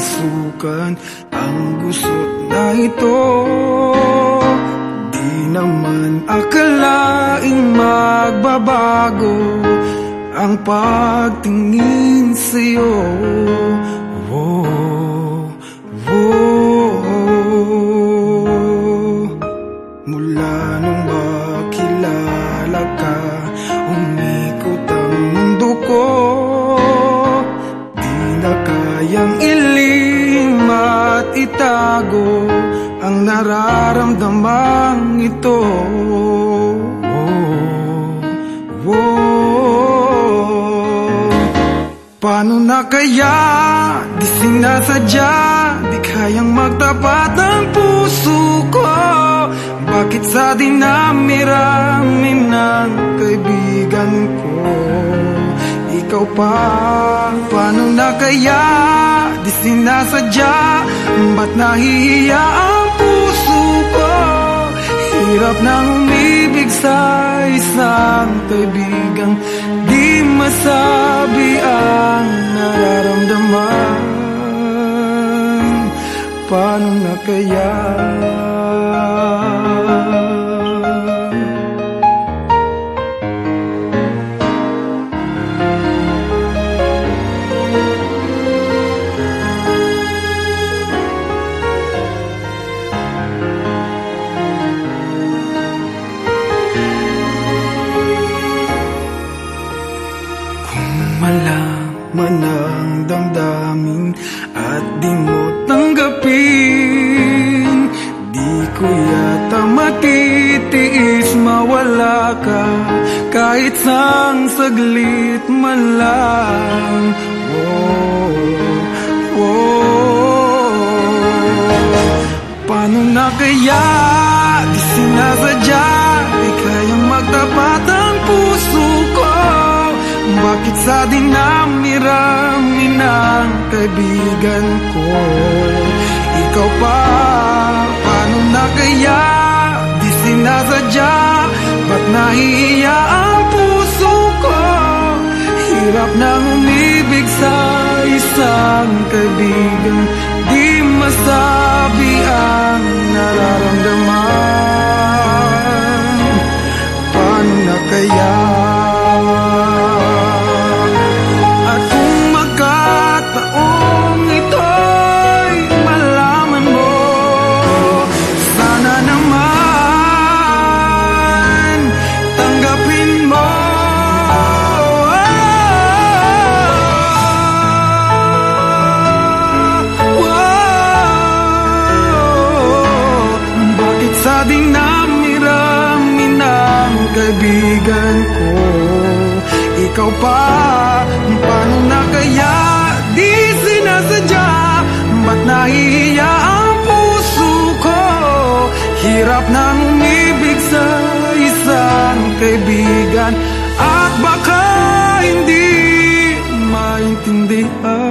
naman ang gusot na ito. Di naman akalaing magbabago Ang pagtingin sa'yo itago Ang nararamdamang ito. Oh, oh. Paano na kaya di sinasadya Di kayang magtapat ang puso ko. Bakit sa dinami-rami ng kaibigan ko? Ikaw pa, paano na kaya di sinasadya Ba't nahihiya ang puso ko? Hirap nang umibig sa isang kaibigang Di masabi ang nararamdaman. Paano na kaya? Malaman ang damdamin at di mo tanggapin. Di ko yata matitiis mawala ka kahit sang saglit man lang. Oh, oh. Paano na kaya di sinasadya? Di kayang magtapat ang puso bakit sa dinami-rami ng kaibigan ko? Ikaw pa, paano na kaya? Di sinasadya Ba't nahihiya ang puso ko? Hirap nang umibig sa isang kaibigan Di masabi ang nararamdaman Bakit sa dinami-rami ng kaibigan ko. Ikaw pa Paano na kaya di sinasadya? Ba't nahihiya ang puso ko? Hirap nang umibig sa isang kaibigan. At baka hindi maintindihan